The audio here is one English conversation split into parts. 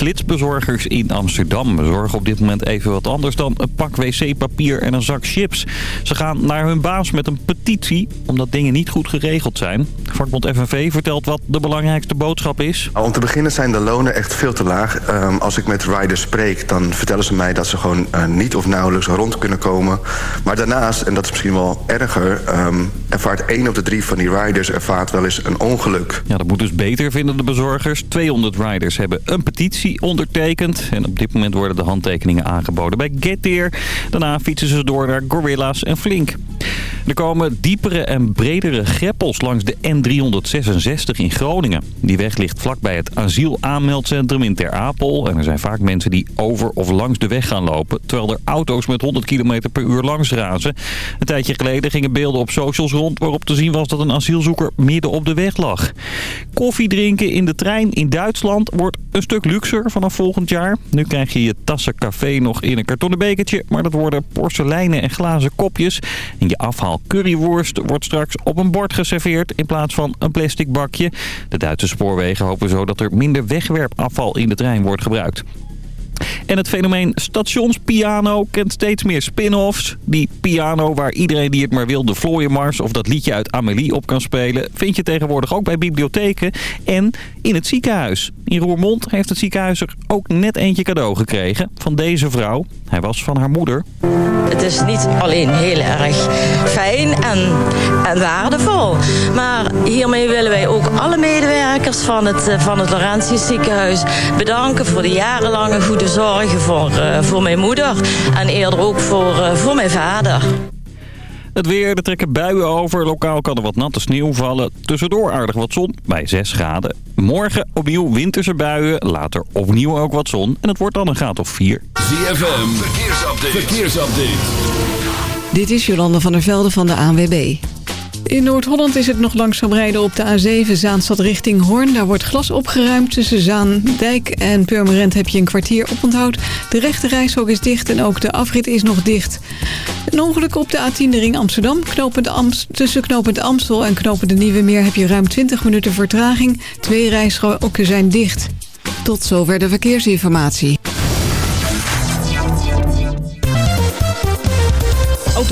Flitsbezorgers in Amsterdam bezorgen op dit moment even wat anders dan een pak wc-papier en een zak chips. Ze gaan naar hun baas met een petitie omdat dingen niet goed geregeld zijn. Vakbond FNV vertelt wat de belangrijkste boodschap is. Om te beginnen zijn de lonen echt veel te laag. Ehm, als ik met riders spreek, dan vertellen ze mij dat ze gewoon uh, niet of nauwelijks rond kunnen komen. Maar daarnaast, en dat is misschien wel erger, um, ervaart één op de drie van die riders ervaart wel eens een ongeluk. Ja, dat moet dus beter, vinden de bezorgers. 200 riders hebben een petitie ondertekend. En op dit moment worden de handtekeningen aangeboden bij Getir. Daarna fietsen ze door naar Gorilla's en Flink. Er komen diepere en bredere greppels langs de N366 in Groningen. Die weg ligt vlakbij het asielaanmeldcentrum in Ter Apel. En er zijn vaak mensen die over of langs de weg gaan lopen... terwijl er auto's met 100 km per uur langs razen. Een tijdje geleden gingen beelden op socials rond... waarop te zien was dat een asielzoeker midden op de weg lag. Koffie drinken in de trein in Duitsland wordt een stuk vanaf volgend jaar. Nu krijg je je tassen café nog in een kartonnen bekertje... maar dat worden porseleinen en glazen kopjes. En je afhaal curryworst wordt straks op een bord geserveerd in plaats van een plastic bakje. De Duitse spoorwegen hopen zo dat er minder wegwerpafval in de trein wordt gebruikt. En het fenomeen stationspiano kent steeds meer spin-offs. Die piano waar iedereen die het maar wil de Vlooienmars of dat liedje uit Amélie op kan spelen... vind je tegenwoordig ook bij bibliotheken en in het ziekenhuis. In Roermond heeft het ziekenhuis er ook net eentje cadeau gekregen van deze vrouw. Hij was van haar moeder. Het is niet alleen heel erg fijn en, en waardevol. Maar hiermee willen wij ook alle medewerkers van het, van het Laurentius ziekenhuis bedanken... voor de jarenlange goede zorgen voor, uh, voor mijn moeder. En eerder ook voor, uh, voor mijn vader. Het weer, er trekken buien over. Lokaal kan er wat natte sneeuw vallen. Tussendoor aardig wat zon, bij 6 graden. Morgen opnieuw winterse buien, later opnieuw ook wat zon. En het wordt dan een graad of 4. ZFM, verkeersupdate. verkeersupdate. Dit is Jolande van der Velde van de ANWB. In Noord-Holland is het nog langzaam rijden op de A7 Zaanstad richting Hoorn. Daar wordt glas opgeruimd. Tussen Zaandijk en Purmerend heb je een kwartier oponthoud. De rechte reishok is dicht en ook de afrit is nog dicht. Een ongeluk op de A10 de ring Amsterdam. Knopend Amst tussen knopend Amstel en knopend de Nieuwe Meer heb je ruim 20 minuten vertraging. Twee rijstroken zijn dicht. Tot zover de verkeersinformatie.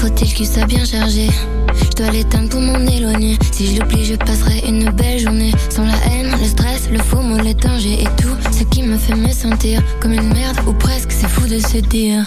Vécu ça bien chargé? Je dois l'éteindre pour m'en éloigner. Si je l'oublie, je passerai une belle journée. Sans la haine, le stress, le faux mot, les et tout ce qui me fait me sentir comme une merde ou presque. C'est fou de se dire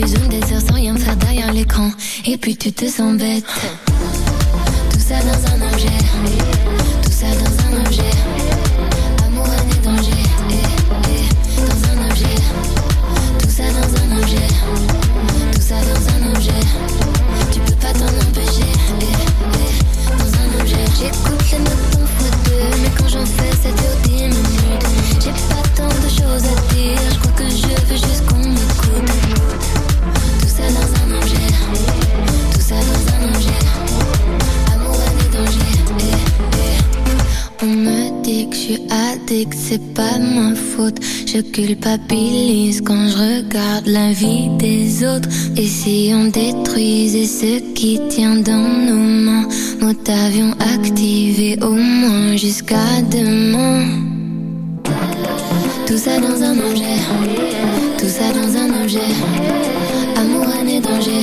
des heures sans rien faire derrière l'écran, et puis tu te sens bête. Tout ça dans un objet, addict, c'est pas ma faute. Je culpabilise quand je regarde la vie des autres. Et si on détruisait ce qui tient dans nos mains, nous t'avions activé au moins jusqu'à demain. Tout ça dans un objet, tout ça dans un objet. Amour, et danger,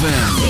ZFM.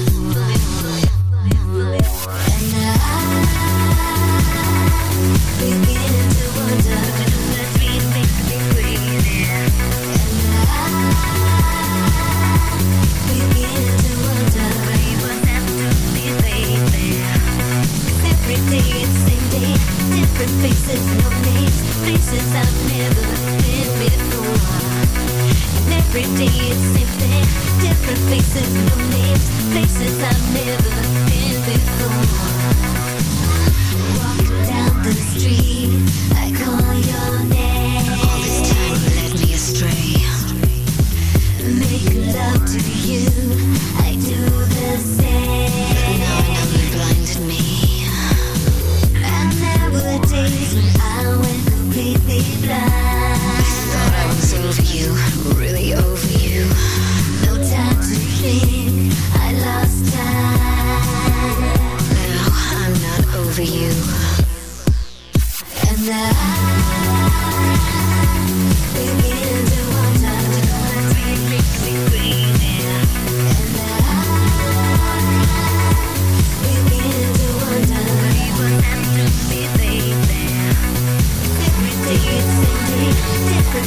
I thought I was over you,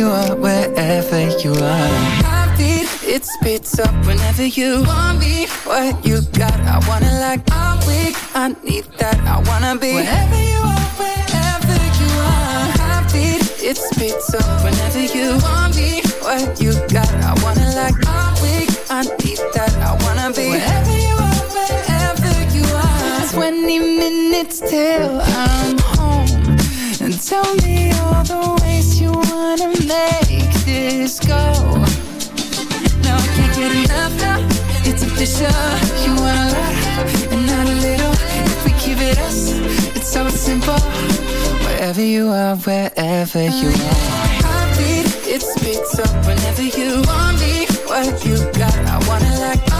you are, wherever you are. Heartbeat, it speeds up whenever you want me. What you got, I wanna like. I'm weak, I need that. I wanna be wherever you are, wherever you are. Heartbeat, it speeds up whenever you want me. What you got, I wanna like. I'm weak, I need that. I wanna be wherever you are, wherever you are. 20 minutes till I'm home. And tell me all the make this go. No, I can't get enough now. It's official. You want a lot and not a little. If we keep it us, it's so simple. Wherever you are, wherever you are. Heartbeat, it speeds up whenever you want me. What you got, I wanna like